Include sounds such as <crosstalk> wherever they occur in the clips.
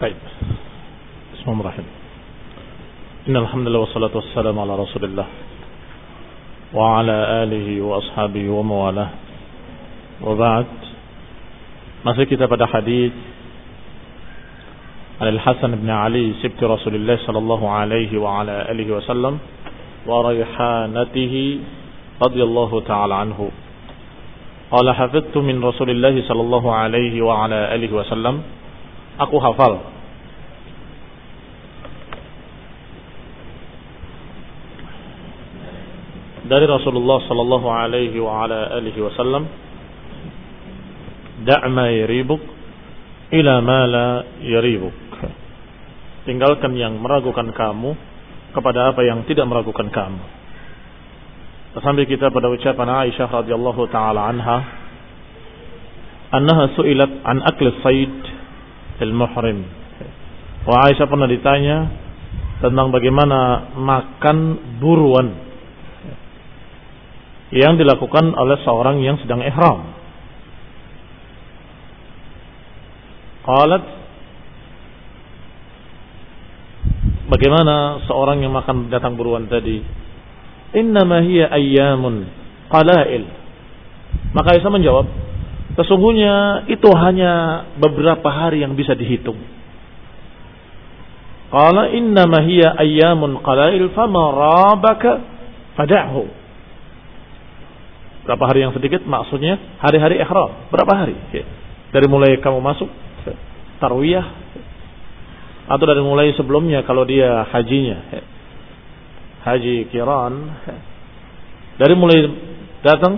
طيب. بسم الله الرحمن الرحيم. إن الحمد لله والصلاة والسلام على رسول الله وعلى آله وأصحابه ومواله. وبعد ما في كتاب هذا حديث عن الحسن بن علي سبت رسول الله صلى الله عليه وعلى اله وسلم وريحانته رضي الله تعالى عنه قال حفظت من رسول الله صلى الله عليه وعلى اله وسلم aku hafal. Dari Rasulullah sallallahu alaihi wa ala alihi wasallam da' ma yaribuk ila ma la yaribuk. Tinggalkan yang meragukan kamu kepada apa yang tidak meragukan kamu. Sampai kita pada ucapan Aisyah radhiyallahu taala anha annaha su'ilat an akli sayd al-muhrim. Wa Aisyah pernah ditanya tentang bagaimana makan buruan yang dilakukan oleh seorang yang sedang ihram. Qalat Bagaimana seorang yang makan datang buruan tadi? Innama hiya ayyamun qalail. Maka Aisyah menjawab, Sesungguhnya itu hanya beberapa hari yang bisa dihitung. Qala innama hiya ayyamun qalail fama rabaka fada'hu. Berapa hari yang sedikit maksudnya hari-hari ihram. Berapa hari? Dari mulai kamu masuk tarwiyah atau dari mulai sebelumnya kalau dia hajinya. Haji kiran dari mulai datang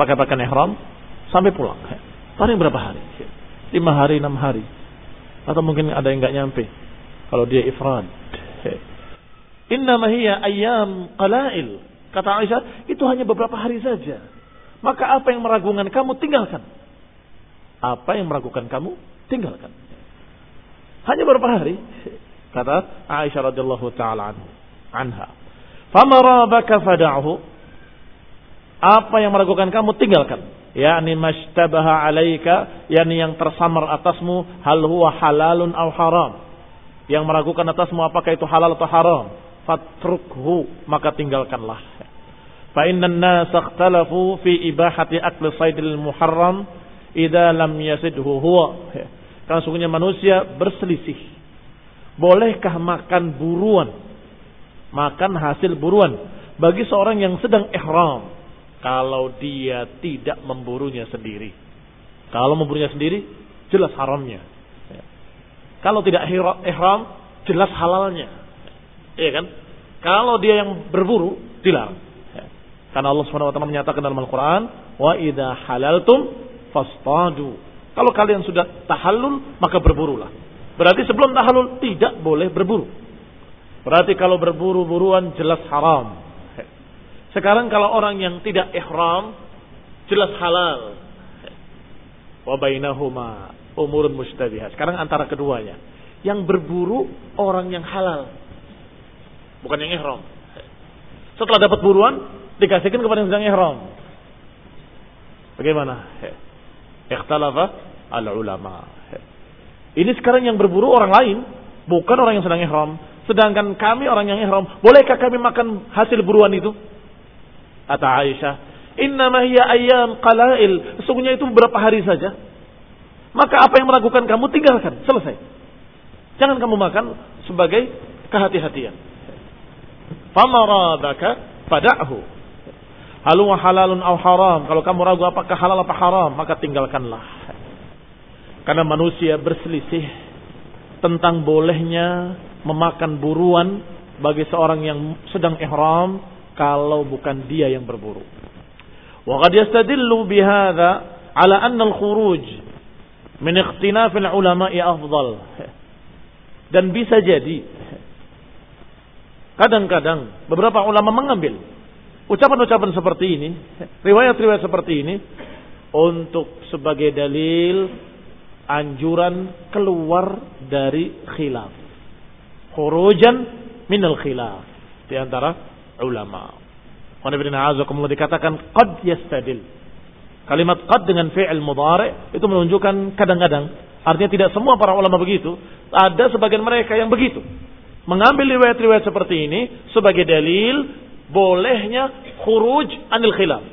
pakai pakaian ihram sampai pulang. Paling berapa hari? Lima hari, enam hari. Atau mungkin ada yang nggak nyampe. Kalau dia ifrad. Inna hiya ayam qalail. Kata Aisyah, itu hanya beberapa hari saja. Maka apa yang meragukan kamu, tinggalkan. Apa yang meragukan kamu, tinggalkan. Hanya beberapa hari. Kata Aisyah radhiyallahu taala anha. Famarabaka fada'hu. Apa yang meragukan kamu, tinggalkan yakni mashtabaha alaika yakni yang tersamar atasmu hal huwa halalun aw haram. Yang meragukan atasmu apakah itu halal atau haram. Fatrukhu maka tinggalkanlah. Fa innan nas ikhtalafu fi ibahati akli saydil muharram idza lam yasidhu huwa. Karena sungguhnya manusia berselisih. Bolehkah makan buruan? Makan hasil buruan. Bagi seorang yang sedang ihram kalau dia tidak memburunya sendiri. Kalau memburunya sendiri, jelas haramnya. Ya. Kalau tidak ihram, jelas halalnya. Iya kan? Kalau dia yang berburu, dilarang. Ya. Karena Allah taala menyatakan dalam Al-Qur'an, "Wa idza halaltum fastadu." Kalau kalian sudah tahallul, maka berburulah. Berarti sebelum tahallul tidak boleh berburu. Berarti kalau berburu-buruan jelas haram. Sekarang kalau orang yang tidak ihram jelas halal. Wa bainahuma umurun mustabihat. Sekarang antara keduanya. Yang berburu orang yang halal. Bukan yang ihram. Setelah dapat buruan dikasihkan kepada yang sedang ihram. Bagaimana? Ikhtalafa al-ulama. Ini sekarang yang berburu orang lain, bukan orang yang sedang ihram. Sedangkan kami orang yang ihram, bolehkah kami makan hasil buruan itu? Kata Aisyah, Innama hiya ayyam qalail. Sesungguhnya itu beberapa hari saja. Maka apa yang meragukan kamu tinggalkan. Selesai. Jangan kamu makan sebagai kehati-hatian. Famaradaka fada'hu. Halu halalun aw haram. Kalau kamu ragu apakah halal apa haram, maka tinggalkanlah. Karena manusia berselisih tentang bolehnya memakan buruan bagi seorang yang sedang ihram kalau bukan dia yang berburu. Wa qad yastadillu bihadza ala anna al-khuruj min ikhtinaf al-ulama'i afdal. Dan bisa jadi kadang-kadang beberapa ulama mengambil ucapan-ucapan seperti ini, riwayat-riwayat seperti ini untuk sebagai dalil anjuran keluar dari khilaf. Khurujan minal khilaf. Di antara ulama. Kemudian dikatakan qad yastadil. Kalimat qad dengan fi'il mudhari itu menunjukkan kadang-kadang Artinya tidak semua para ulama begitu. Ada sebagian mereka yang begitu. Mengambil riwayat-riwayat seperti ini sebagai dalil bolehnya khuruj anil khilaf.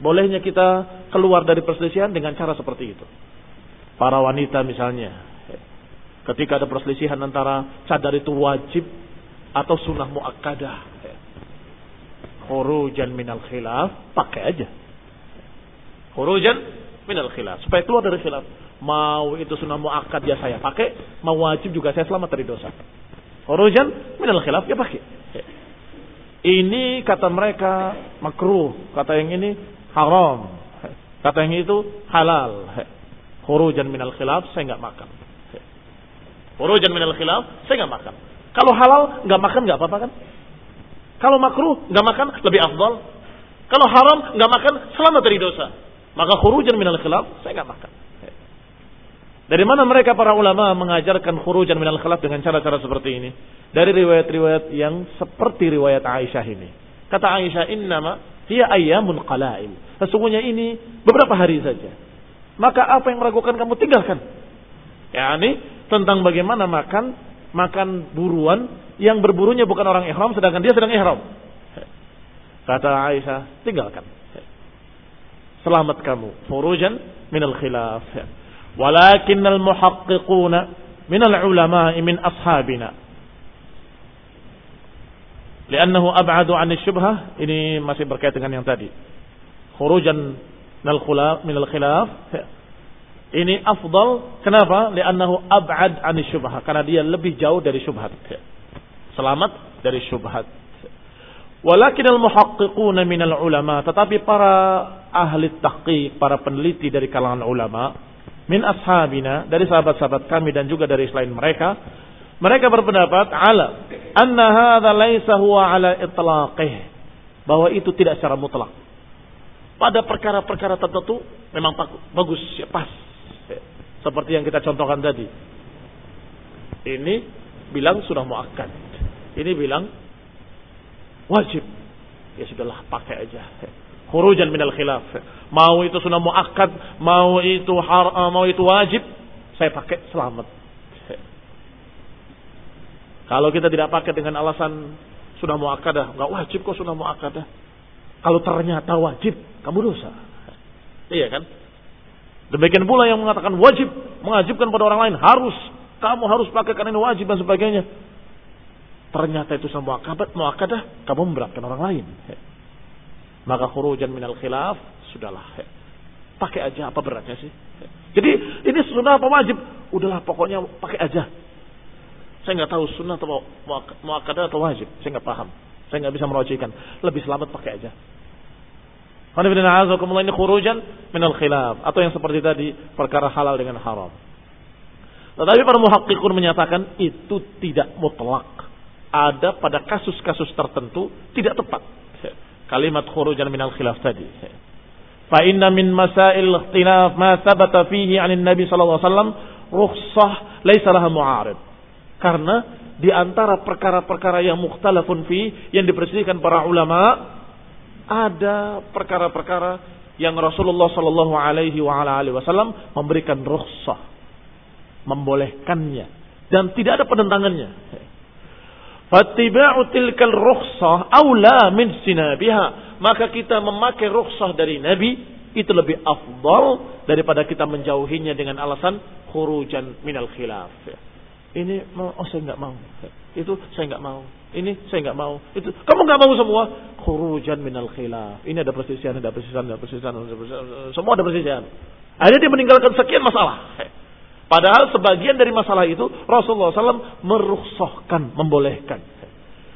Bolehnya kita keluar dari perselisihan dengan cara seperti itu. Para wanita misalnya, ketika ada perselisihan antara cadar itu wajib atau sunnah muakkadah. Khurujan minal khilaf, pakai aja. Khurujan minal khilaf, supaya keluar dari khilaf. Mau itu sunnah muakkad ya saya pakai, mau wajib juga saya selamat dari dosa. Khurujan minal khilaf ya pakai. Ini kata mereka makruh, kata yang ini haram, kata yang itu halal. Khurujan minal khilaf saya nggak makan. Khurujan minal khilaf saya nggak makan. Kalau halal nggak makan nggak apa-apa kan? Kalau makruh nggak makan lebih afdal. Kalau haram nggak makan selamat dari dosa. Maka khurujan minal khilaf saya nggak makan. Dari mana mereka para ulama mengajarkan khurujan minal khilaf dengan cara-cara seperti ini? Dari riwayat-riwayat yang seperti riwayat Aisyah ini. Kata Aisyah, innama hiya ayyamun qalail. Sesungguhnya ini beberapa hari saja. Maka apa yang meragukan kamu tinggalkan. Ya, ini tentang bagaimana makan makan buruan yang berburunya bukan orang ihram sedangkan dia sedang ihram. Kata Aisyah, tinggalkan. Selamat kamu. Furujan minal khilaf. Walakinnal muhaqqiquna minal ulama'i min ashabina. Liannahu ab'adu anil syubhah. Ini masih berkaitan dengan yang tadi. Khurujan minal khilaf. Minal khilaf. Ini afdal. Kenapa? Liannahu ab'ad anil syubhah. Karena dia lebih jauh dari syubhat selamat dari syubhat. Walakin al muhaqqiquna minal ulama tetapi para ahli tahqiq para peneliti dari kalangan ulama min ashabina dari sahabat-sahabat kami dan juga dari selain mereka mereka berpendapat ala anna hadza laisa huwa ala itlaqih bahwa itu tidak secara mutlak. Pada perkara-perkara tertentu memang bagus ya pas. Seperti yang kita contohkan tadi. Ini bilang sudah muakkad ini bilang wajib ya sudahlah pakai aja Khurujan minal khilaf. Mau itu sunnah muakkad, mau itu har, eh, mau itu wajib, saya pakai selamat. Kalau kita tidak pakai dengan alasan sunnah muakkadah, nggak wajib kok sunnah muakkadah. Kalau ternyata wajib, kamu dosa. Iya kan? Demikian pula yang mengatakan wajib, mengajibkan pada orang lain, harus, kamu harus pakai karena ini wajib dan sebagainya. Ternyata itu sunnah muakkadah, kamu memberatkan orang lain. Maka khurujan minal khilaf sudahlah pakai aja apa beratnya sih? Jadi ini sunnah apa wajib? Udahlah pokoknya pakai aja. Saya nggak tahu sunnah atau muakkadah atau wajib. Saya nggak paham. Saya nggak bisa merocikan lebih selamat pakai aja. Ini khurujan minal khilaf. Atau yang seperti tadi perkara halal dengan haram. Tetapi para muhakkikun menyatakan itu tidak mutlak ada pada kasus-kasus tertentu tidak tepat kalimat khurujan minal khilaf tadi. Fa inna min masail ikhtilaf ma thabata fihi 'an Nabi sallallahu alaihi wasallam rukhsah laisa laha mu'arid. Karena di antara perkara-perkara yang mukhtalafun fi yang diperselisihkan para ulama ada perkara-perkara yang Rasulullah sallallahu alaihi wasallam memberikan rukhsah membolehkannya dan tidak ada penentangannya. Fattiba'u tilkal rukhsah aula min sinabiha. Maka kita memakai rukhsah dari Nabi itu lebih afdal daripada kita menjauhinya dengan alasan khurujan minal khilaf. Ini oh saya nggak mau. Itu saya nggak mau. Ini saya nggak mau. Itu kamu nggak mau semua. Khurujan minal khilaf. Ini ada persisian, ada persisian, ada persisian, ada persisian. Semua ada persisian. Akhirnya dia meninggalkan sekian masalah. Padahal sebagian dari masalah itu Rasulullah SAW merukhsahkan, membolehkan.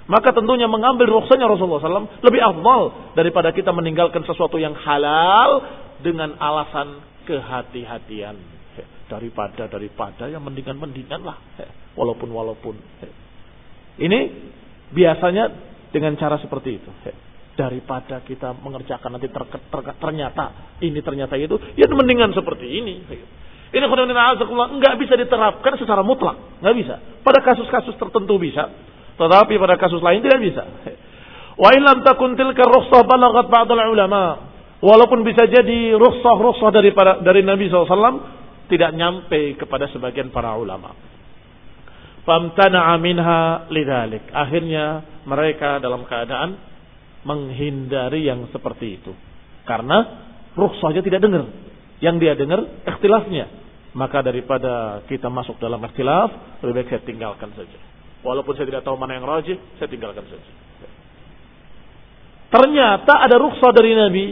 Maka tentunya mengambil rukhsahnya Rasulullah SAW lebih afdal daripada kita meninggalkan sesuatu yang halal dengan alasan kehati-hatian. Daripada daripada yang mendingan mendingan lah. Walaupun walaupun. Ini biasanya dengan cara seperti itu. Daripada kita mengerjakan nanti ter, ter, ternyata ini ternyata itu, ya mendingan seperti ini. Ini khudamina enggak bisa diterapkan secara mutlak, nggak bisa. Pada kasus-kasus tertentu bisa, tetapi pada kasus lain tidak bisa. <laughs> Wa illam takun tilka rukhsah balagat ba'dal ulama. Walaupun bisa jadi rukhsah-rukhsah dari para, dari Nabi SAW tidak nyampe kepada sebagian para ulama. Famtana'a minha lidalik. Akhirnya mereka dalam keadaan menghindari yang seperti itu. Karena rukhsahnya tidak dengar. Yang dia dengar ikhtilafnya. Maka daripada kita masuk dalam ikhtilaf, lebih baik saya tinggalkan saja. Walaupun saya tidak tahu mana yang rajih, saya tinggalkan saja. Ternyata ada rukhsah dari Nabi.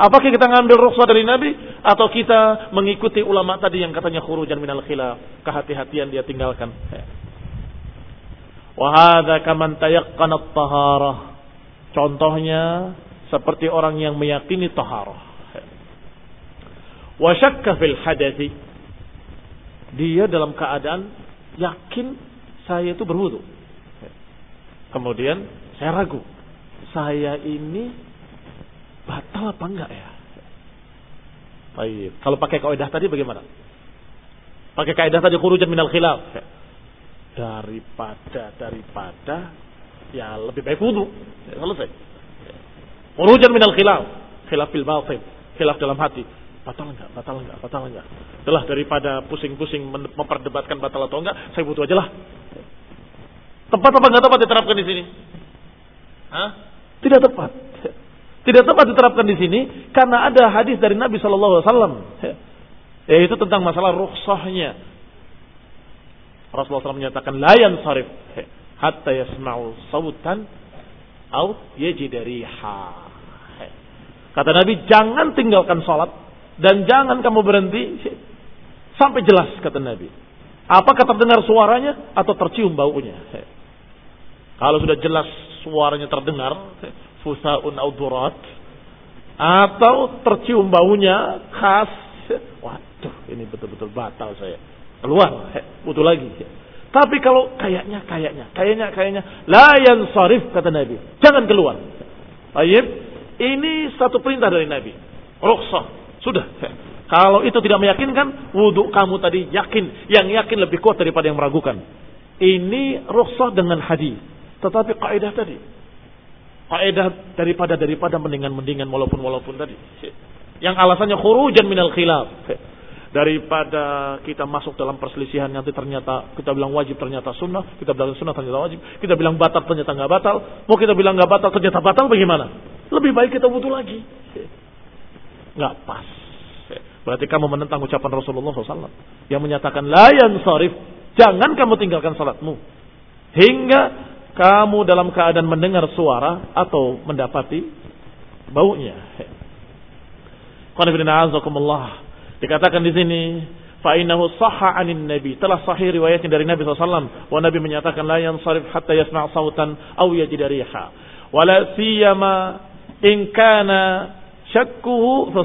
Apakah kita ngambil rukhsah dari Nabi atau kita mengikuti ulama tadi yang katanya khurujan minal khilaf, kehati-hatian dia tinggalkan. Wa hadza kaman tayaqqana taharah Contohnya seperti orang yang meyakini taharah. Wa syakka fil hadathi. Dia dalam keadaan yakin saya itu berwudu. Kemudian saya ragu. Saya ini batal apa enggak ya? Baik. Kalau pakai kaidah tadi bagaimana? Pakai kaidah tadi khurujan minal khilaf. Daripada daripada ya lebih baik wudu. Selesai. Khurujan minal khilaf. Khilaf fil batin. Khilaf dalam hati. Batal enggak? Batal enggak? Batal enggak? Telah daripada pusing-pusing memperdebatkan batal atau enggak, saya butuh aja lah. Tepat apa enggak tepat diterapkan di sini? Hah? Tidak tepat. Tidak tepat diterapkan di sini karena ada hadis dari Nabi Shallallahu Alaihi Wasallam yaitu tentang masalah rukhsahnya. Rasulullah SAW menyatakan layan sarif hatta yasma'u sautan au yajid riha. Kata Nabi, jangan tinggalkan salat dan jangan kamu berhenti sampai jelas kata Nabi. Apakah terdengar suaranya atau tercium baunya? Kalau sudah jelas suaranya terdengar, fusaun au durat atau tercium baunya khas, waduh ini betul-betul batal saya. Keluar, butuh lagi. Tapi kalau kayaknya, kayaknya, kayaknya, kayaknya, layan sarif kata Nabi. Jangan keluar. Baik, ini satu perintah dari Nabi. Rukhsah. Sudah. Kalau itu tidak meyakinkan, wudhu kamu tadi yakin. Yang yakin lebih kuat daripada yang meragukan. Ini rukhsah dengan hadis. Tetapi kaidah tadi. Kaidah daripada daripada mendingan mendingan walaupun walaupun tadi. Yang alasannya khurujan minal khilaf daripada kita masuk dalam perselisihan nanti ternyata kita bilang wajib ternyata sunnah, kita bilang sunnah ternyata wajib, kita bilang batal ternyata nggak batal, mau kita bilang nggak batal ternyata batal bagaimana? Lebih baik kita butuh lagi. Nggak pas. Berarti kamu menentang ucapan Rasulullah SAW yang menyatakan layan sarif, jangan kamu tinggalkan salatmu hingga kamu dalam keadaan mendengar suara atau mendapati baunya. Dikatakan di sini, fa'inahu sahha anin nabi. Telah sahih riwayatnya dari Nabi SAW. Wa Nabi menyatakan, la yansarif hatta yasma' sautan aw yajida riha. Wala siyama in kana syakkuhu fi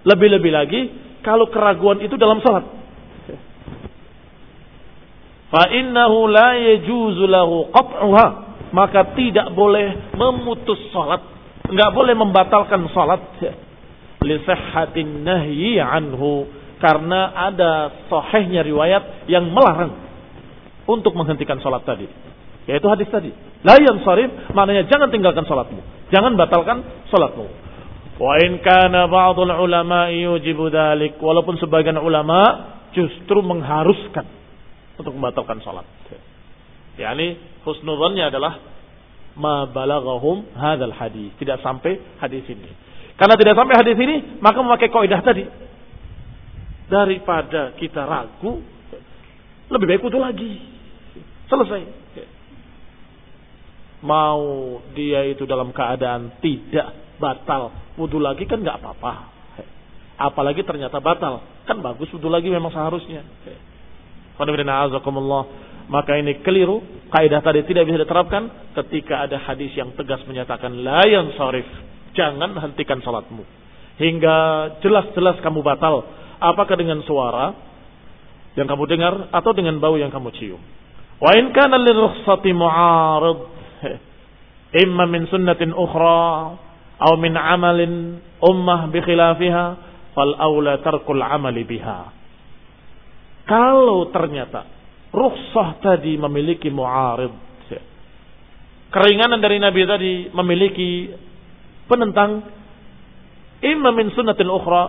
Lebih-lebih lagi, kalau keraguan itu dalam salat. Fa'innahu la yajuzu lahu qat'uha. Maka tidak boleh memutus salat. Enggak boleh membatalkan salat lisahhatin nahyi anhu karena ada sahihnya riwayat yang melarang untuk menghentikan salat tadi. Yaitu hadis tadi. La yansarif maknanya jangan tinggalkan salatmu. Jangan batalkan salatmu. Wa in kana ba'dul ulama yujibu dzalik walaupun sebagian ulama justru mengharuskan untuk membatalkan salat. Yani husnudzannya adalah ma balaghahum hadzal hadis, tidak sampai hadis ini. Karena tidak sampai hadis ini, maka memakai kaidah tadi. Daripada kita ragu, lebih baik wudhu lagi. Selesai. Mau dia itu dalam keadaan tidak batal, wudhu lagi kan nggak apa-apa. Apalagi ternyata batal, kan bagus wudhu lagi memang seharusnya. Maka ini keliru, kaidah tadi tidak bisa diterapkan ketika ada hadis yang tegas menyatakan la yang sorif Jangan hentikan salatmu. Hingga jelas-jelas kamu batal. Apakah dengan suara yang kamu dengar atau dengan bau yang kamu cium. Wa in kana lirukhsati mu'arid <laughs> imma min sunnatin ukhra aw min amalin ummah bi khilafiha fal aula tarkul amali biha. Kalau ternyata rukhsah tadi memiliki mu'arid keringanan dari Nabi tadi memiliki penentang imma min sunnatil ukhra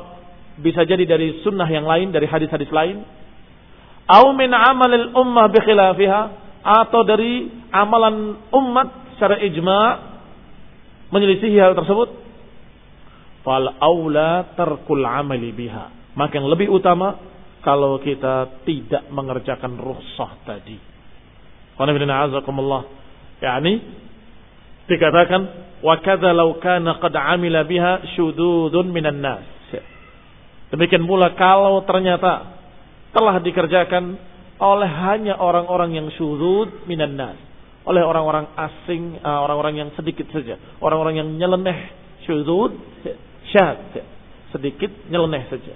bisa jadi dari sunnah yang lain, dari hadis-hadis lain. Au min amalil ummah bikhilafiha atau dari amalan umat secara ijma' menyelisihi hal tersebut. Fal aula tarkul amali biha. Maka yang lebih utama kalau kita tidak mengerjakan rukhsah tadi. Qanifidina azakumullah. Yani dikatakan wa kadza law kana qad amila biha syududun minan nas. Demikian pula kalau ternyata telah dikerjakan oleh hanya orang-orang yang syudud minan nas. Oleh orang-orang asing, eh, orang-orang yang sedikit saja. Orang-orang yang nyeleneh syudud, syad. Sedikit nyeleneh saja.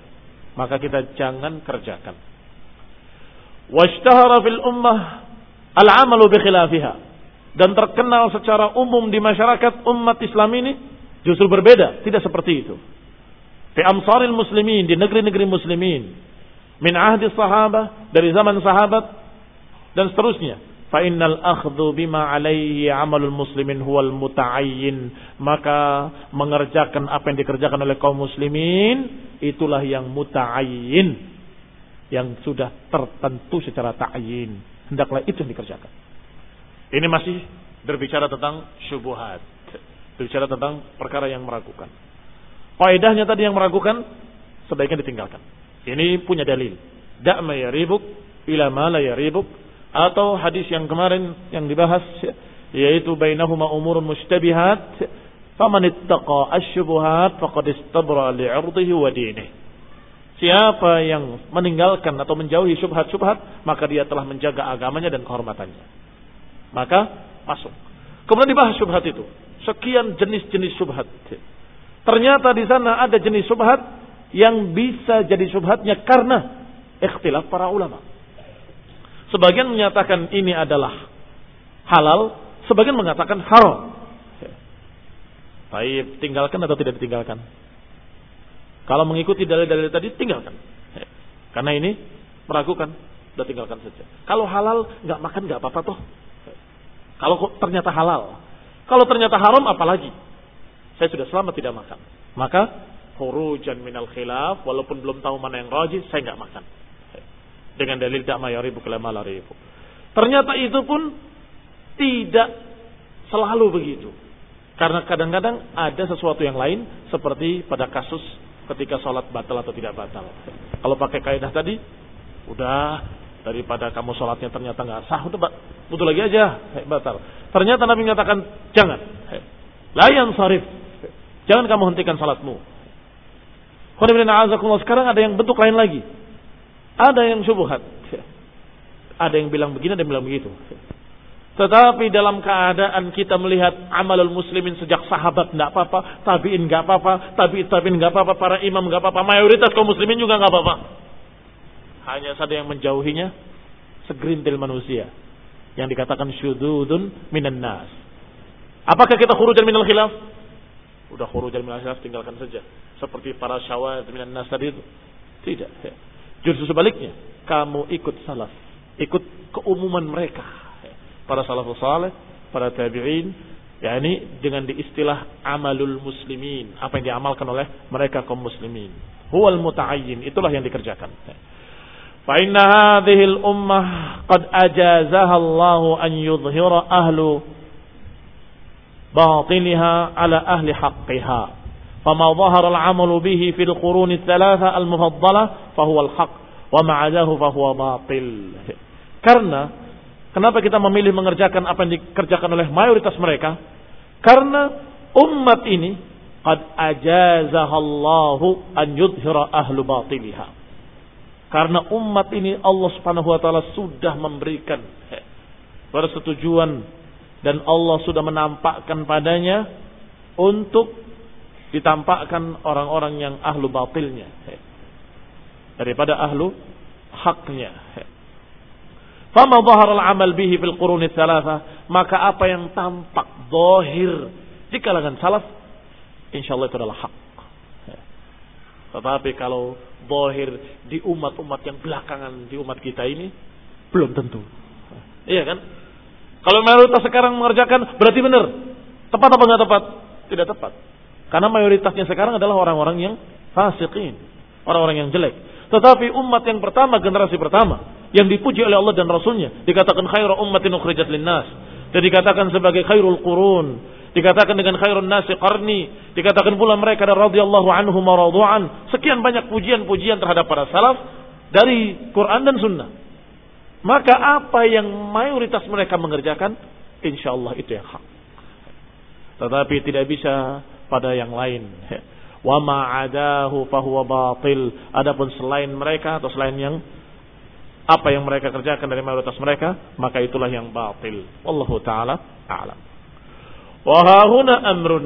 Maka kita jangan kerjakan. Washtahara fil ummah al-amalu bi khilafiha. Dan terkenal secara umum di masyarakat umat Islam ini justru berbeda, tidak seperti itu. Fi amsaril muslimin, di negeri-negeri muslimin. Min ahdi sahabah, dari zaman sahabat, dan seterusnya. Fa innal akhdhu bima alaihi amalul muslimin huwal muta'ayyin. Maka mengerjakan apa yang dikerjakan oleh kaum muslimin, itulah yang muta'ayyin. Yang sudah tertentu secara ta'yin. Hendaklah itu yang dikerjakan. Ini masih berbicara tentang syubuhat. Berbicara tentang perkara yang meragukan. Faedahnya tadi yang meragukan sebaiknya ditinggalkan. Ini punya dalil. Da'ma yaribuk ila ma la yaribuk atau hadis yang kemarin yang dibahas yaitu bainahuma umurun mustabihat faman ittaqa asyubuhat faqad istabra li'irdihi wa dinihi. Siapa yang meninggalkan atau menjauhi syubhat-syubhat, maka dia telah menjaga agamanya dan kehormatannya. Maka masuk. Kemudian dibahas syubhat itu. Sekian jenis-jenis syubhat. Ternyata di sana ada jenis subhat yang bisa jadi subhatnya karena ikhtilaf para ulama. Sebagian menyatakan ini adalah halal, sebagian mengatakan haram. Baik, tinggalkan atau tidak ditinggalkan? Kalau mengikuti dalil-dalil tadi, tinggalkan. Karena ini meragukan, sudah tinggalkan saja. Kalau halal, nggak makan nggak apa-apa toh. Kalau ternyata halal, kalau ternyata haram, apalagi? Saya sudah selama tidak makan. Maka khurujan minal khilaf walaupun belum tahu mana yang rajih saya nggak makan. Dengan dalil dak mayaribu ribu. Ternyata itu pun tidak selalu begitu. Karena kadang-kadang ada sesuatu yang lain seperti pada kasus ketika sholat batal atau tidak batal. Kalau pakai kaidah tadi, udah daripada kamu sholatnya ternyata nggak sah, udah betul lagi aja, batal. Ternyata Nabi mengatakan jangan, layan sarif, Jangan kamu hentikan salatmu. Sekarang ada yang bentuk lain lagi. Ada yang syubhat. Ada yang bilang begini, ada yang bilang begitu. Tetapi dalam keadaan kita melihat amalul muslimin sejak sahabat nggak apa-apa, tabiin nggak apa-apa, tabiin tabiin nggak apa-apa, para imam nggak apa-apa, mayoritas kaum muslimin juga nggak apa-apa. Hanya saja yang menjauhinya segerintil manusia yang dikatakan syududun minan nas. Apakah kita khurujan minal khilaf? Udah khurujan minal khilaf tinggalkan saja. Seperti para syawad minan nas tadi itu. Tidak. Justru sebaliknya, kamu ikut salaf, ikut keumuman mereka. Para salafus saleh, para tabi'in, yakni dengan diistilah amalul muslimin, apa yang diamalkan oleh mereka kaum muslimin. Huwal muta'ayyin, itulah yang dikerjakan. Fa inna hadhil ummah qad ajazaha Allah an yudhhira ahlu batinha ala ahli haqqiha. فما ظهر العمل به في القرون الثلاثة المفضلة فهو الحق وما عداه فهو باطل karena kenapa kita memilih mengerjakan apa yang dikerjakan oleh mayoritas mereka karena umat ini qad ajazahallahu an yudhira ahlu batiliha karena umat ini Allah Subhanahu wa taala sudah memberikan persetujuan dan Allah sudah menampakkan padanya untuk ditampakkan orang-orang yang ahlu batilnya daripada ahlu haknya. Fama dhahar al-amal bihi fil quruni thalatha, maka apa yang tampak zahir di kalangan salaf insyaallah itu adalah hak. Tetapi kalau zahir di umat-umat yang belakangan di umat kita ini belum tentu. Iya kan? Kalau mayoritas sekarang mengerjakan berarti benar. Tepat apa enggak tepat? Tidak tepat. Karena mayoritasnya sekarang adalah orang-orang yang fasikin. orang-orang yang jelek. Tetapi umat yang pertama, generasi pertama, yang dipuji oleh Allah dan Rasulnya, dikatakan khairu ummatin ukhrijat linnas. Dan dikatakan sebagai khairul qurun. Dikatakan dengan khairun nasi qarni. Dikatakan pula mereka dari radhiyallahu anhu maradu'an. Sekian banyak pujian-pujian terhadap para salaf dari Quran dan Sunnah. Maka apa yang mayoritas mereka mengerjakan, insya Allah itu yang hak. Tetapi tidak bisa pada yang lain. Wa ma'adahu fahuwa batil. Adapun selain mereka atau selain yang apa yang mereka kerjakan dari mayoritas mereka, maka itulah yang batil. Wallahu taala a'lam. Wa hahuna amrun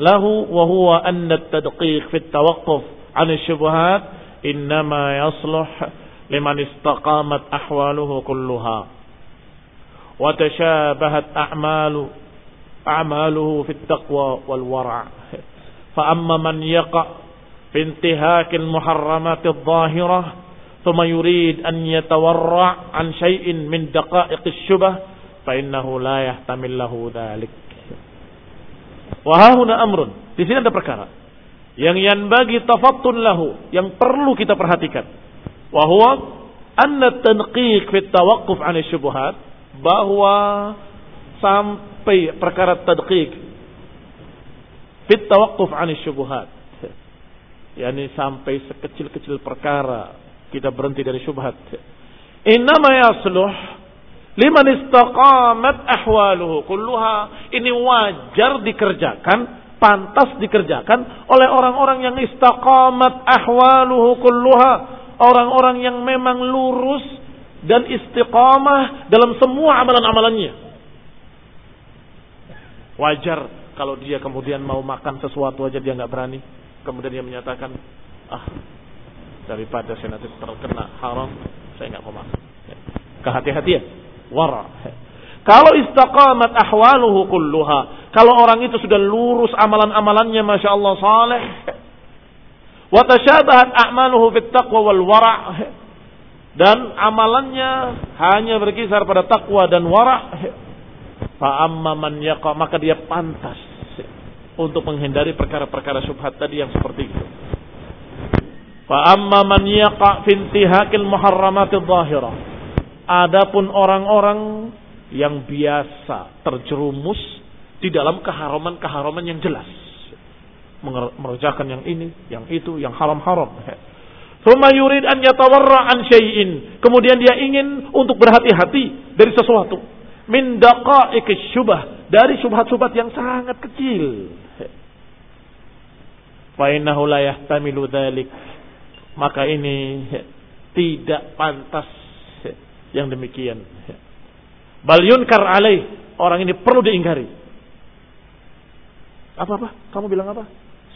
lahu wa huwa anna at-tadqiq fi at-tawaqquf 'an asy-syubhat innama yasluh liman istaqamat ahwaluhu kulluha wa tashabahat a'malu a'maluhu fi at-taqwa wal wara' fa amma man yaqa' في انتهاك المحرمات الظاهرة ثم يريد أن يتورع عن شيء من دقائق الشبه فإنه لا يحتمل له ذلك وهاهنا أمر di sini ada perkara yang yang bagi tafattun lahu yang perlu kita perhatikan wahwa anna tanqiq fi tawaqquf 'an syubhat bahwa sampai perkara tadqiq fi tawaqquf 'an syubhat yakni sampai sekecil-kecil perkara kita berhenti dari syubhat. Innama yasluh liman istaqamat ahwaluhu kulluha. Ini wajar dikerjakan, pantas dikerjakan oleh orang-orang yang istaqamat ahwaluhu kulluha. Orang-orang yang memang lurus dan istiqamah dalam semua amalan-amalannya. Wajar kalau dia kemudian mau makan sesuatu aja dia nggak berani Kemudian dia menyatakan, ah daripada saya nanti terkena haram, saya nggak mau makan. Ya. Kehati-hatian, wara. Kalau istaqamat ahwaluhu kulluha, kalau orang itu sudah lurus amalan-amalannya, masya Allah saleh, wa tashabahat a'maluhu fit taqwa wal wara' dan amalannya hanya berkisar pada takwa dan wara' fa amma man yaqa maka dia pantas untuk menghindari perkara-perkara syubhat tadi yang seperti itu. Fa amma man yaqa fi intihakil muharramatidh dhahirah. Adapun orang-orang yang biasa terjerumus di dalam keharaman-keharaman yang jelas. Mengerjakan yang ini, yang itu, yang haram-haram. Thumma yurid an yatawarra an syai'in. Kemudian dia ingin untuk berhati-hati dari sesuatu. Min daqa'iq syubah. Dari syubhat-syubhat yang sangat kecil. Fa innahu la yahtamilu maka ini tidak pantas yang demikian. Bal yunkar alaih. Orang ini perlu diingkari. Apa apa kamu bilang apa?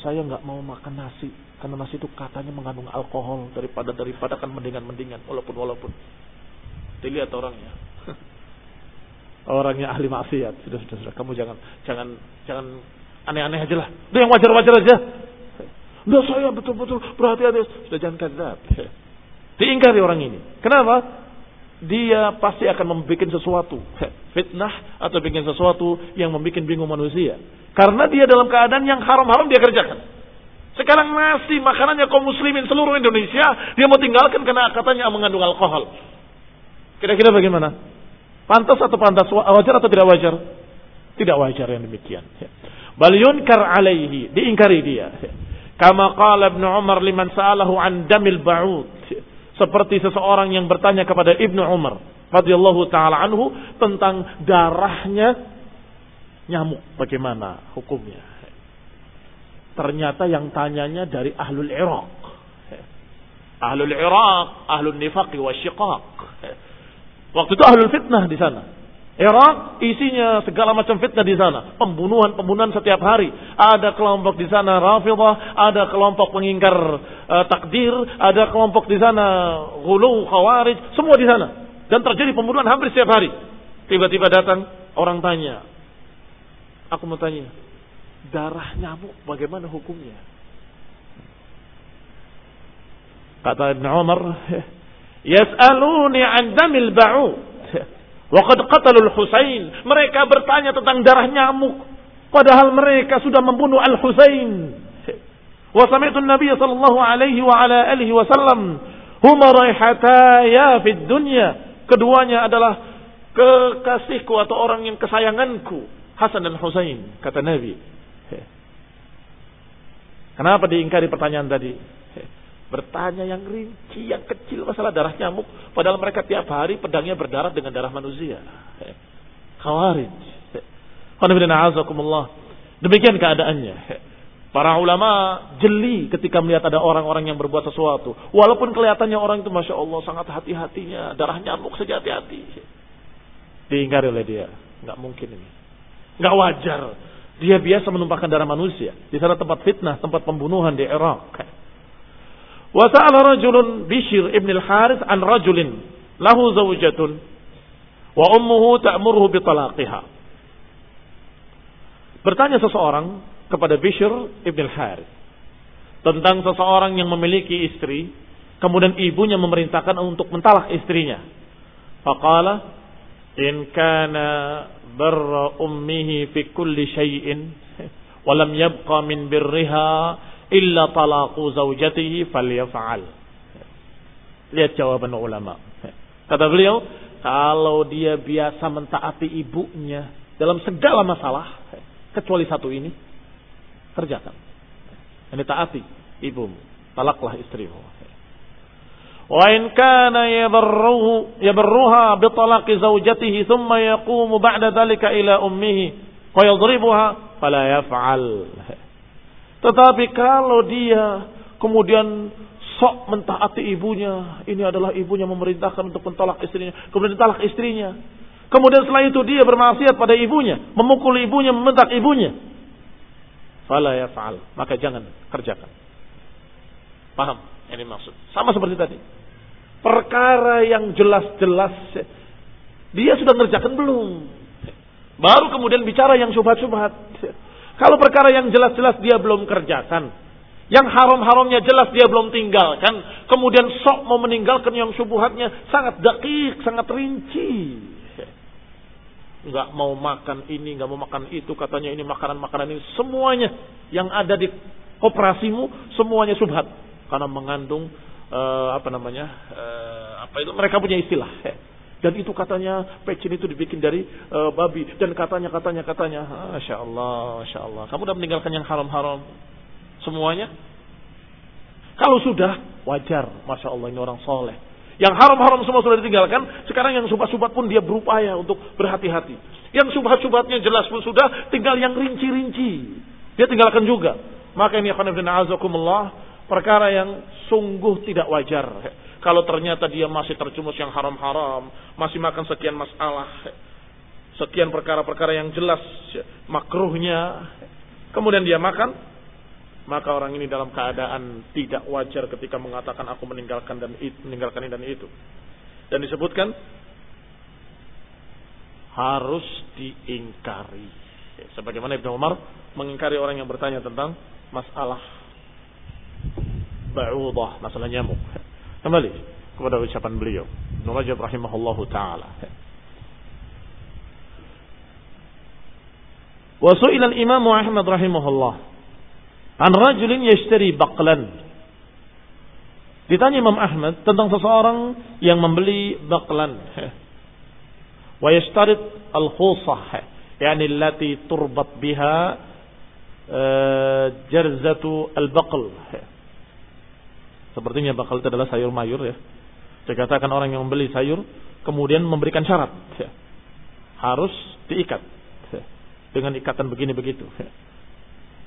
Saya nggak mau makan nasi. Karena nasi itu katanya mengandung alkohol daripada daripada kan mendingan mendingan walaupun walaupun. Dilihat orangnya orangnya ahli maksiat sudah sudah sudah kamu jangan jangan jangan aneh-aneh aja lah itu yang wajar-wajar aja Enggak saya betul-betul berhati-hati. Sudah jangan kadzab. <laughs> Diingkari orang ini. Kenapa? Dia pasti akan membuat sesuatu. <laughs> Fitnah atau bikin sesuatu yang membuat bingung manusia. Karena dia dalam keadaan yang haram-haram dia kerjakan. Sekarang nasi makanannya kaum muslimin seluruh Indonesia. Dia mau tinggalkan karena katanya mengandung alkohol. Kira-kira bagaimana? Pantas atau pantas? Wajar atau tidak wajar? Tidak wajar yang demikian. Bal yunkar alaihi. Diingkari dia. Kama qala Ibnu Umar liman sa'alahu an damil ba'ud. Seperti seseorang yang bertanya kepada Ibnu Umar radhiyallahu taala anhu tentang darahnya nyamuk bagaimana hukumnya. Ternyata yang tanyanya dari ahlul Iraq. Ahlul Iraq, ahlul nifaq wa syiqaq. Waktu itu ahlul fitnah di sana. Irak isinya segala macam fitnah di sana, pembunuhan-pembunuhan setiap hari. Ada kelompok di sana Rafidah, ada kelompok pengingkar uh, takdir, ada kelompok di sana Ghulu, Khawarij, semua di sana. Dan terjadi pembunuhan hampir setiap hari. Tiba-tiba datang orang tanya, aku mau tanya, darah nyamuk bagaimana hukumnya? Kata Ibn Umar, yas'aluni an damil ba'ud. <laughs> Waqad qatalul Husain. Mereka bertanya tentang darah nyamuk. Padahal mereka sudah membunuh Al-Husain. Wa sami'tu Nabi sallallahu alaihi wa ala alihi wasallam huma raihataya fid dunya. Keduanya adalah kekasihku atau orang yang kesayanganku. Hasan dan Husain, kata Nabi. Kenapa diingkari pertanyaan tadi? Bertanya yang rinci, yang kecil masalah darah nyamuk. Padahal mereka tiap hari pedangnya berdarah dengan darah manusia. Khawarij. Demikian keadaannya. Para ulama jeli ketika melihat ada orang-orang yang berbuat sesuatu. Walaupun kelihatannya orang itu Masya Allah sangat hati-hatinya. Darah nyamuk saja hati-hati. Diingkari oleh dia. Nggak mungkin ini. Nggak wajar. Dia biasa menumpahkan darah manusia. Di sana tempat fitnah, tempat pembunuhan di Irak. Wasa'ala rajulun Bishir ibn al-Harith an rajulin lahu zawjatun wa ummuhu ta'muruhu bitalaqiha. Bertanya seseorang kepada Bishr ibn al-Harith tentang seseorang yang memiliki istri, kemudian ibunya memerintahkan untuk mentalak istrinya. Faqala in kana barra ummihi fi kulli syai'in wa lam yabqa min birriha illa talaqu zawjatihi falyaf'al. Lihat jawaban ulama. Kata beliau, kalau dia biasa mentaati ibunya dalam segala masalah, kecuali satu ini, kerjakan. Ini taati ibumu, talaklah istrimu. Wa in kana yabarruhu yabarruha bi talaqi zawjatihi thumma yaqumu ba'da dhalika ila ummihi wa yadribuha fala yaf'al. Tetapi kalau dia kemudian sok mentaati ibunya, ini adalah ibunya memerintahkan untuk mentolak istrinya, kemudian talak istrinya. Kemudian setelah itu dia bermaksiat pada ibunya, memukul ibunya, membentak ibunya. Fala yaf'al, maka jangan kerjakan. Paham? Ini maksud. Sama seperti tadi. Perkara yang jelas-jelas dia sudah ngerjakan belum? Baru kemudian bicara yang subhat-subhat. Kalau perkara yang jelas-jelas dia belum kerjakan, yang haram-haramnya jelas dia belum tinggalkan, kemudian sok mau meninggalkan yang subuhatnya sangat dakik, sangat rinci. Nggak mau makan ini, nggak mau makan itu, katanya ini makanan-makanan ini, semuanya yang ada di operasimu semuanya subhat karena mengandung uh, apa namanya uh, apa itu mereka punya istilah dan itu katanya pecin itu dibikin dari uh, babi. Dan katanya katanya katanya masya Allah masya Allah kamu udah meninggalkan yang haram-haram semuanya? Kalau sudah wajar. Masya Allah ini orang soleh. Yang haram-haram semua sudah ditinggalkan sekarang yang subhat-subhat pun dia berupaya untuk berhati-hati. Yang subhat-subhatnya jelas pun sudah tinggal yang rinci-rinci. Dia tinggalkan juga. Maka ini akan azakumullah Perkara yang sungguh tidak wajar. Kalau ternyata dia masih terjumus yang haram-haram, masih makan sekian masalah, sekian perkara-perkara yang jelas makruhnya, kemudian dia makan, maka orang ini dalam keadaan tidak wajar ketika mengatakan aku meninggalkan dan itu, meninggalkan ini dan itu. Dan disebutkan harus diingkari. Sebagaimana Ibnu Umar mengingkari orang yang bertanya tentang masalah ba'udah, masalah nyamuk. Kembali kepada ucapan beliau. Nurajab rahimahullahu ta'ala. Wa su'ila al-Imam Ahmad rahimahullah an rajulin yashtari baqlan. Ditanya Imam Ahmad tentang seseorang yang membeli baqlan. Wa yashtarit al-khusah, yani allati turbat biha eh, jarzatu al-baql. Sepertinya bakal itu adalah sayur mayur ya. Dikatakan orang yang membeli sayur kemudian memberikan syarat ya. harus diikat ya. dengan ikatan begini begitu. Ya.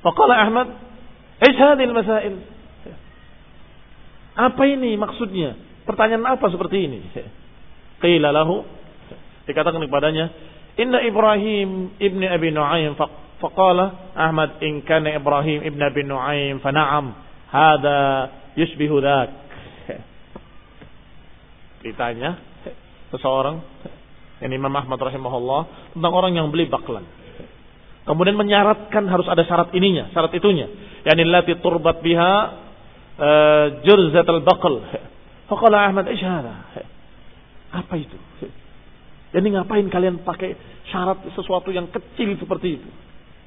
Faqala Ahmad, "Eis hadhil masail?" Ya. Apa ini maksudnya? Pertanyaan apa seperti ini? Ya. Qila lahu dikatakan kepadanya, "Inna Ibrahim ibni Abi Nu'aim faqala Ahmad in kana Ibrahim ibni Abi Nu'aim fa na'am yusbihu dak. Ditanya seseorang yang Imam Ahmad rahimahullah tentang orang yang beli baklan. Kemudian menyaratkan harus ada syarat ininya, syarat itunya. Yani lati turbat biha uh, jurzat al-baql. Faqala Ahmad, "Ish Apa itu? Jadi ngapain kalian pakai syarat sesuatu yang kecil seperti itu?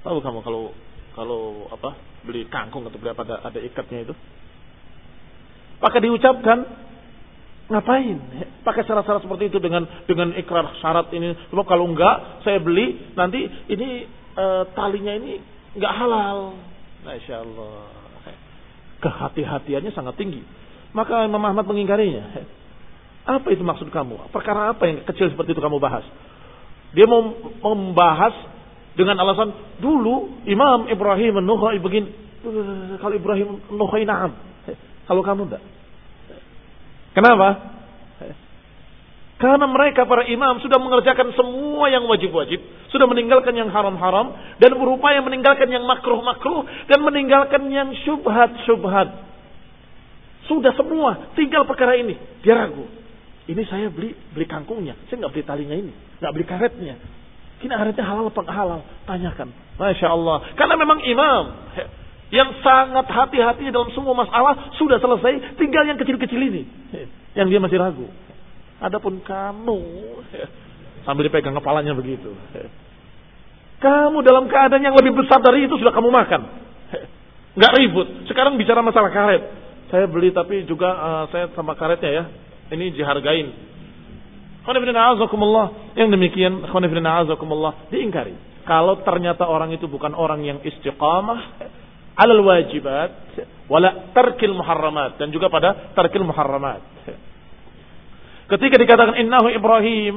Tahu kamu kalau Kalau apa beli kangkung atau beli apa ada, ada ikatnya itu. Maka diucapkan ngapain? Pakai syarat-syarat seperti itu dengan dengan ikrar syarat ini. Sebab kalau enggak saya beli nanti ini e, talinya ini enggak halal. Masya Allah. Kehati-hatiannya sangat tinggi. Maka Imam Ahmad mengingkarinya. Apa itu maksud kamu? Perkara apa yang kecil seperti itu kamu bahas? Dia mau membahas dengan alasan dulu Imam Ibrahim Nuhai begini. Kalau Ibrahim Nuhai na'am. Kalau kamu enggak. Kenapa? Karena mereka para imam sudah mengerjakan semua yang wajib-wajib, sudah meninggalkan yang haram-haram dan berupaya meninggalkan yang makruh-makruh dan meninggalkan yang syubhat-syubhat. Sudah semua, tinggal perkara ini. Dia ragu. Ini saya beli beli kangkungnya, saya nggak beli talinya ini, nggak beli karetnya. Ini karetnya halal apa halal? Tanyakan. Masya Allah. Karena memang imam yang sangat hati-hati dalam semua masalah sudah selesai, tinggal yang kecil-kecil ini yang dia masih ragu. Adapun kamu sambil dipegang kepalanya begitu. Kamu dalam keadaan yang lebih besar dari itu sudah kamu makan. Nggak ribut. Sekarang bicara masalah karet. Saya beli tapi juga uh, saya sama karetnya ya. Ini dihargain. Yang demikian diingkari. Kalau ternyata orang itu bukan orang yang istiqamah, alal wajibat wala tarkil muharramat dan juga pada tarkil muharramat. Ketika dikatakan innahu Ibrahim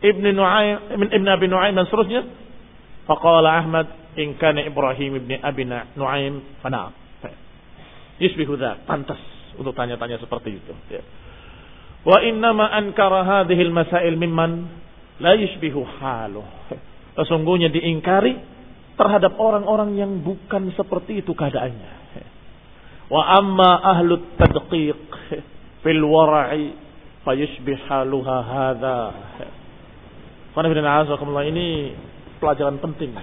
ibn Nu'aim ibn Abi Nu'aim dan seterusnya, faqala Ahmad in kana Ibrahim ibn Abi Nu'aim fana. Yusbihu pantas untuk tanya-tanya seperti itu. Ya. Wa innama ankara hadhihi al-masail mimman la yushbihu haluh. Sesungguhnya diingkari terhadap orang-orang yang bukan seperti itu keadaannya. Wa amma ahlu tadqiq fil wara'i fayushbih haluha hadha. Ini pelajaran penting.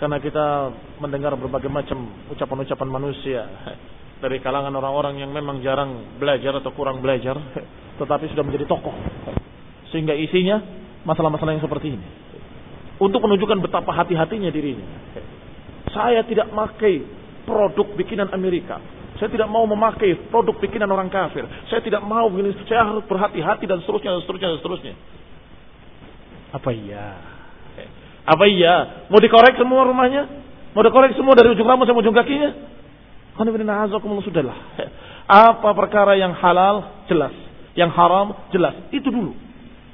Karena kita mendengar berbagai macam ucapan-ucapan manusia dari kalangan orang-orang yang memang jarang belajar atau kurang belajar, tetapi sudah menjadi tokoh. Sehingga isinya masalah-masalah yang seperti ini untuk menunjukkan betapa hati-hatinya dirinya. Saya tidak memakai produk bikinan Amerika. Saya tidak mau memakai produk bikinan orang kafir. Saya tidak mau begini. Saya harus berhati-hati dan seterusnya dan seterusnya dan seterusnya. Apa iya? Apa iya? Mau dikorek semua rumahnya? Mau dikorek semua dari ujung rambut sampai ujung kakinya? Sudahlah. Apa perkara yang halal? Jelas. Yang haram? Jelas. Itu dulu.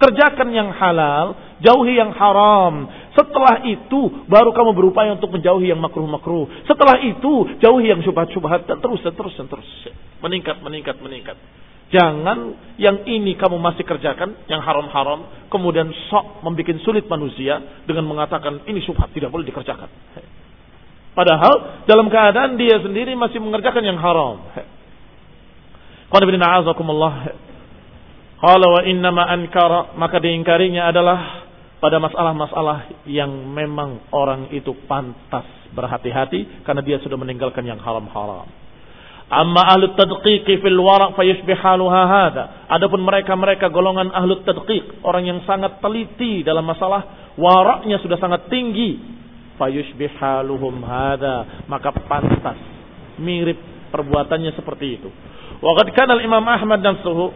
Kerjakan yang halal, jauhi yang haram. Setelah itu baru kamu berupaya untuk menjauhi yang makruh-makruh. Setelah itu jauhi yang syubhat-syubhat dan terus dan terus dan terus. Meningkat, meningkat, meningkat. Jangan yang ini kamu masih kerjakan, yang haram-haram, kemudian sok membuat sulit manusia dengan mengatakan ini syubhat tidak boleh dikerjakan. Padahal dalam keadaan dia sendiri masih mengerjakan yang haram. Qul Qala wa innama ankara maka diingkarinya adalah pada masalah-masalah yang memang orang itu pantas berhati-hati karena dia sudah meninggalkan yang haram-haram. Amma ahlu tadqiq fil waraq fayushbih haluha hada. Adapun mereka-mereka golongan ahlu tadqiq, orang yang sangat teliti dalam masalah waraknya sudah sangat tinggi. Fayushbih haluhum hada, maka pantas mirip perbuatannya seperti itu. Wa qad kana al-Imam Ahmad dan suhu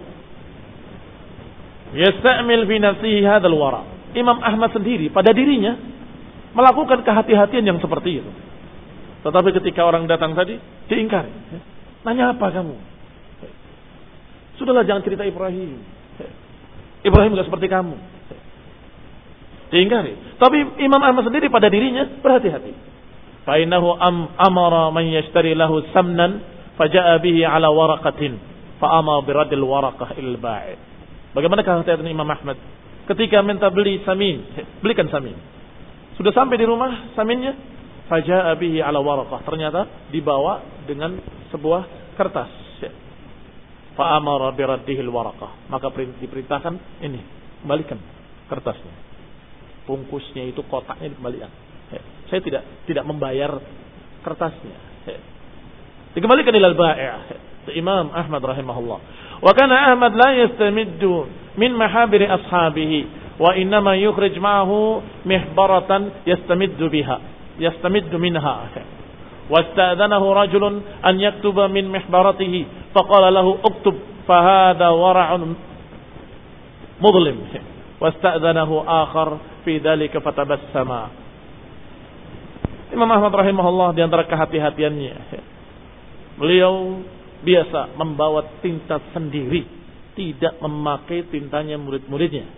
Yasta'mil fi nafsihi hadzal wara. Imam Ahmad sendiri pada dirinya melakukan kehati-hatian yang seperti itu. Tetapi ketika orang datang tadi diingkari. Nanya apa kamu? Sudahlah jangan cerita Ibrahim. Ibrahim gak seperti kamu. Diingkari. Tapi Imam Ahmad sendiri pada dirinya berhati-hati. Fainahu am amara man yashtari lahu samnan faja'a bihi ala waraqatin fa amara biradil waraqah il ba'i. Bagaimana kehati Imam Ahmad? ketika minta beli samin, belikan samin. Sudah sampai di rumah saminnya, saja abihi ala warakah. Ternyata dibawa dengan sebuah kertas. Fa'amara biraddihil waraqah. Maka diperintahkan ini, kembalikan kertasnya. Bungkusnya itu kotaknya dikembalikan. Saya tidak tidak membayar kertasnya. Dikembalikan ilal ba'i'. Imam Ahmad rahimahullah. Wa kana Ahmad la yastamiddu محابر أصحابه وإنما يخرج معه محبرة يستمد بها yastamiddu minha. واستأذنه رجل أن يكتب من محبرته فقال له اكتب فهذا ورع مظلم واستأذنه آخر في ذلك فتبسم Imam Ahmad rahimahullah di antara kehati-hatiannya beliau biasa membawa tinta sendiri Tidak memakai tintanya murid-muridnya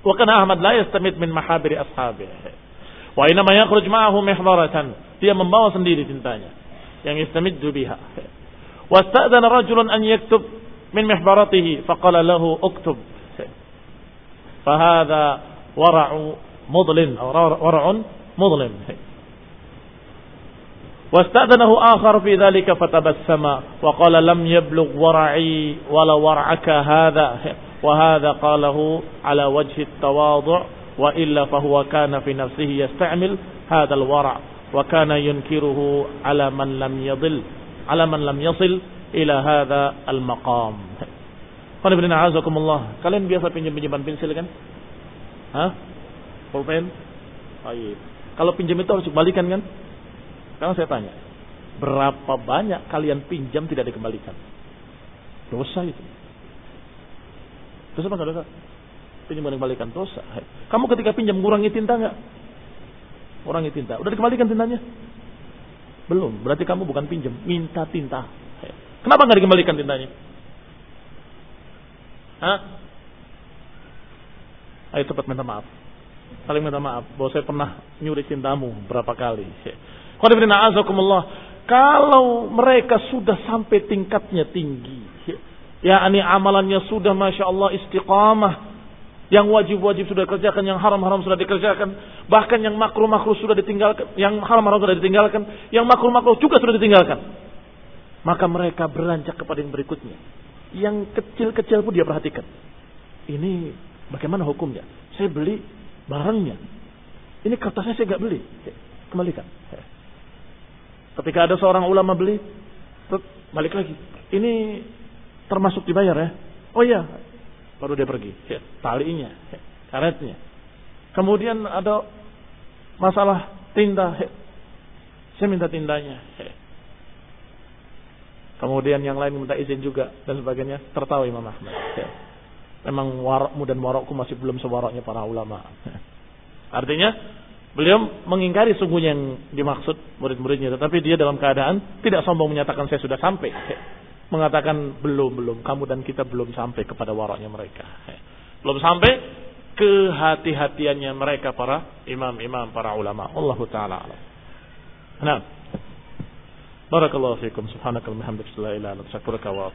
wa kana Ahmad la yastamid min mahabiri ashabi wa inma yakhruj ma'ahu mihdaratan dia membawa sendiri tintanya yang yastamiddu biha wasta'dana rajulun an yaktub min mihbaratihi faqala lahu uktub فهذا ورع مضلم Wasta'danahu akhar fi dhalika fatabassama wa qala lam yablugh wara'i wala war'aka hadha wa hadha qalahu ala wajhi at-tawadhu' wa illa fa huwa kana fi nafsihi yasta'mil hadha al-wara' wa kana yunkiruhu ala man lam yadhil ala man lam yasil ila hadha al-maqam. Kalian biasa pinjam-pinjaman pensil kan? Hah? Pulpen? Oh, iya. Kalau pinjam itu harus balikan kan? Sekarang saya tanya. Berapa banyak kalian pinjam tidak dikembalikan? Dosa itu. Dosa apa dosa? Pinjam dikembalikan dosa. Kamu ketika pinjam kurangi tinta nggak? Kurangi tinta. Udah dikembalikan tintanya? Belum. Berarti kamu bukan pinjam, minta tinta. Kenapa nggak dikembalikan tintanya? Hah? Ayo cepat minta maaf. Saling minta maaf bahwa saya pernah nyuri cintamu berapa kali. Kalau mereka sudah sampai tingkatnya tinggi, ya ini amalannya sudah masya Allah istiqamah, yang wajib-wajib sudah dikerjakan, yang haram-haram sudah dikerjakan, bahkan yang makruh-makruh sudah ditinggalkan, yang haram-haram sudah ditinggalkan, yang makruh-makruh juga sudah ditinggalkan. Maka mereka beranjak kepada yang berikutnya. Yang kecil-kecil pun dia perhatikan. Ini bagaimana hukumnya? Saya beli barangnya. Ini kertasnya saya nggak beli. Kembalikan. Ketika ada seorang ulama beli, balik lagi. Ini termasuk dibayar ya? Oh iya, baru dia pergi. Talinya, karetnya. Kemudian ada masalah tinta. Saya minta tintanya. Kemudian yang lain minta izin juga dan sebagainya. Tertawa Imam Ahmad. Ya. Memang warakmu dan warakku masih belum sewaraknya para ulama. <laughs> Artinya Beliau mengingkari sungguhnya yang dimaksud murid-muridnya. Tetapi dia dalam keadaan tidak sombong menyatakan saya sudah sampai. Mengatakan belum, belum. Kamu dan kita belum sampai kepada waraknya mereka. Belum sampai ke hati-hatiannya mereka para imam-imam, para ulama. Allah Ta'ala. Nah. Barakallahu fiikum subhanakal hamdaka la ilaha wa.